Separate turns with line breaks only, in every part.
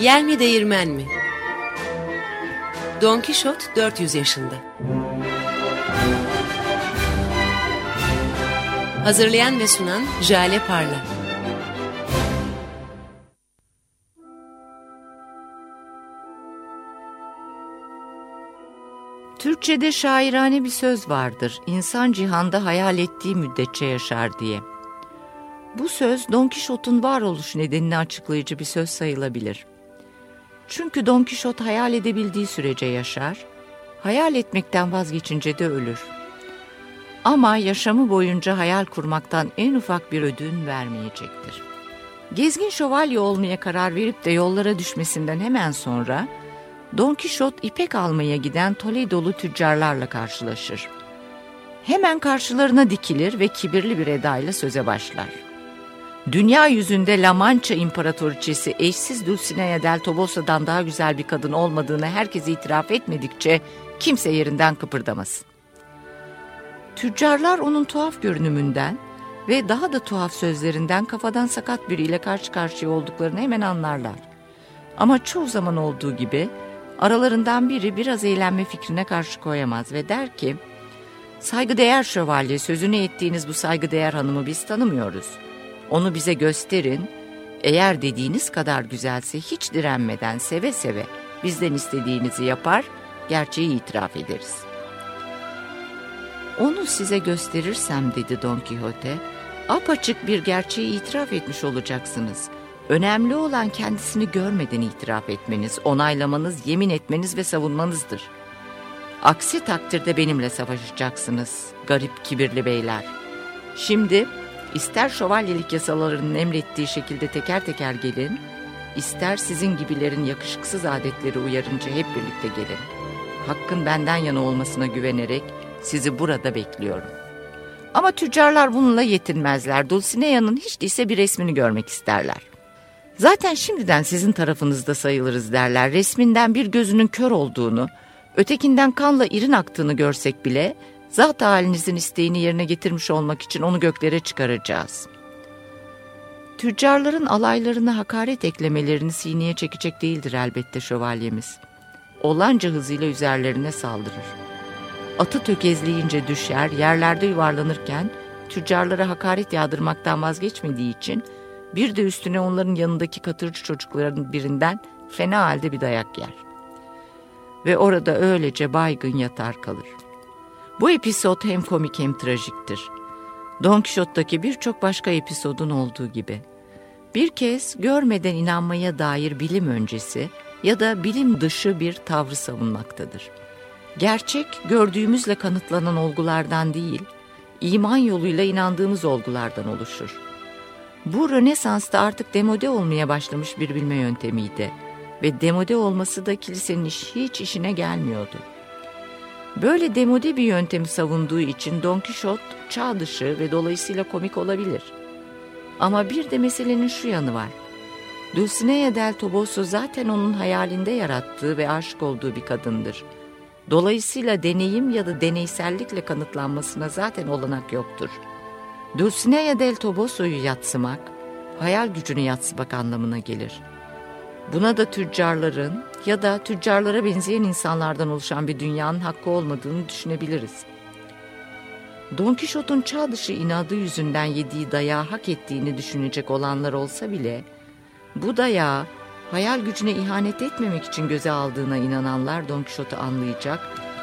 Yel mi değirmen mi? Don Kişot 400 yaşında. Hazırlayan ve sunan Jale Parla.
Türkçe'de şairane bir söz vardır. İnsan cihanda hayal ettiği müddetçe yaşar diye. Bu söz Don Kişot'un varoluş nedenini açıklayıcı bir söz sayılabilir. Çünkü Don Kişot hayal edebildiği sürece yaşar, hayal etmekten vazgeçince de ölür. Ama yaşamı boyunca hayal kurmaktan en ufak bir ödün vermeyecektir. Gezgin şövalye olmaya karar verip de yollara düşmesinden hemen sonra Don Kişot ipek almaya giden Toledo'lu tüccarlarla karşılaşır. Hemen karşılarına dikilir ve kibirli bir edayla söze başlar. Dünya yüzünde La Mancha İmparatoriçesi eşsiz Dulcinea del Tobosa'dan daha güzel bir kadın olmadığını herkes itiraf etmedikçe kimse yerinden kıpırdamasın. Tüccarlar onun tuhaf görünümünden ve daha da tuhaf sözlerinden kafadan sakat biriyle karşı karşıya olduklarını hemen anlarlar. Ama çoğu zaman olduğu gibi aralarından biri biraz eğlenme fikrine karşı koyamaz ve der ki Saygıdeğer şövalye sözünü ettiğiniz bu saygıdeğer hanımı biz tanımıyoruz. Onu bize gösterin. Eğer dediğiniz kadar güzelse hiç direnmeden seve seve bizden istediğinizi yapar, gerçeği itiraf ederiz. Onu size gösterirsem dedi Don Quixote, apaçık bir gerçeği itiraf etmiş olacaksınız. Önemli olan kendisini görmeden itiraf etmeniz, onaylamanız, yemin etmeniz ve savunmanızdır. Aksi takdirde benimle savaşacaksınız, garip kibirli beyler. Şimdi ister şövalyelik yasalarının emrettiği şekilde teker teker gelin, ister sizin gibilerin yakışıksız adetleri uyarınca hep birlikte gelin. Hakkın benden yana olmasına güvenerek sizi burada bekliyorum. Ama tüccarlar bununla yetinmezler. Dulcinea'nın hiç değilse bir resmini görmek isterler. Zaten şimdiden sizin tarafınızda sayılırız derler. Resminden bir gözünün kör olduğunu, ötekinden kanla irin aktığını görsek bile zat halinizin isteğini yerine getirmiş olmak için onu göklere çıkaracağız. Tüccarların alaylarını hakaret eklemelerini sineye çekecek değildir elbette şövalyemiz. Olanca hızıyla üzerlerine saldırır. Atı tökezleyince düşer, yerlerde yuvarlanırken tüccarlara hakaret yağdırmaktan vazgeçmediği için bir de üstüne onların yanındaki katırcı çocukların birinden fena halde bir dayak yer. Ve orada öylece baygın yatar kalır. Bu episod hem komik hem trajiktir. Don Quixote'daki birçok başka episodun olduğu gibi. Bir kez görmeden inanmaya dair bilim öncesi ya da bilim dışı bir tavrı savunmaktadır. Gerçek gördüğümüzle kanıtlanan olgulardan değil, iman yoluyla inandığımız olgulardan oluşur. Bu Rönesans'ta artık demode olmaya başlamış bir bilme yöntemiydi ve demode olması da kilisenin hiç işine gelmiyordu. Böyle demode bir yöntemi savunduğu için Don Quixote çağ dışı ve dolayısıyla komik olabilir. Ama bir de meselenin şu yanı var. Dulcinea del Toboso zaten onun hayalinde yarattığı ve aşık olduğu bir kadındır. Dolayısıyla deneyim ya da deneysellikle kanıtlanmasına zaten olanak yoktur. Dulcinea del Toboso'yu yatsımak, hayal gücünü yatsımak anlamına gelir. Buna da tüccarların ya da tüccarlara benzeyen insanlardan oluşan bir dünyanın hakkı olmadığını düşünebiliriz. Don Quixote'un çağ dışı inadı yüzünden yediği dayağı hak ettiğini düşünecek olanlar olsa bile, bu dayağı hayal gücüne ihanet etmemek için göze aldığına inananlar Don Quixote'u anlayacak,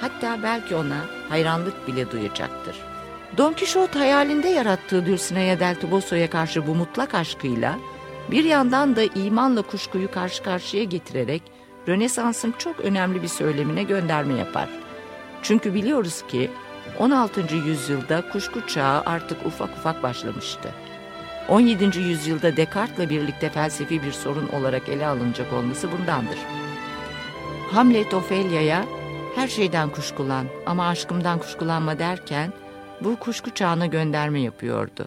hatta belki ona hayranlık bile duyacaktır. Don Quixote hayalinde yarattığı Dulcinea del Toboso'ya karşı bu mutlak aşkıyla, bir yandan da imanla kuşkuyu karşı karşıya getirerek Rönesans'ın çok önemli bir söylemine gönderme yapar. Çünkü biliyoruz ki 16. yüzyılda kuşku çağı artık ufak ufak başlamıştı. 17. yüzyılda Descartes'le birlikte felsefi bir sorun olarak ele alınacak olması bundandır. Hamlet Ophelia'ya her şeyden kuşkulan ama aşkımdan kuşkulanma derken bu kuşku çağına gönderme yapıyordu.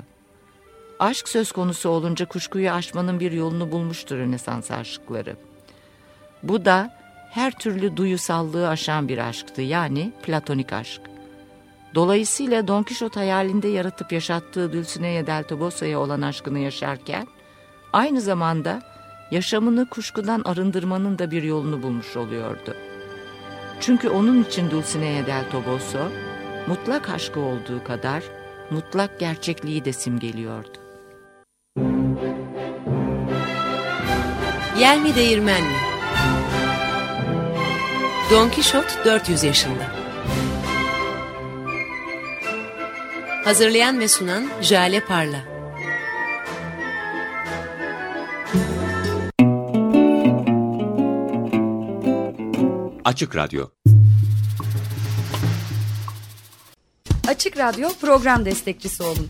Aşk söz konusu olunca kuşkuyu aşmanın bir yolunu bulmuştur Rönesans aşıkları. Bu da her türlü duyusallığı aşan bir aşktı yani platonik aşk. Dolayısıyla Don Quixote hayalinde yaratıp yaşattığı Dulcinea del Toboso'ya olan aşkını yaşarken aynı zamanda yaşamını kuşkudan arındırmanın da bir yolunu bulmuş oluyordu. Çünkü onun için Dulcinea del Toboso, mutlak aşkı olduğu kadar mutlak gerçekliği de simgeliyordu.
Yel mi değirmen mi? Don Kişot 400 yaşında. Hazırlayan ve sunan Jale Parla.
Açık Radyo
Açık Radyo program destekçisi olun.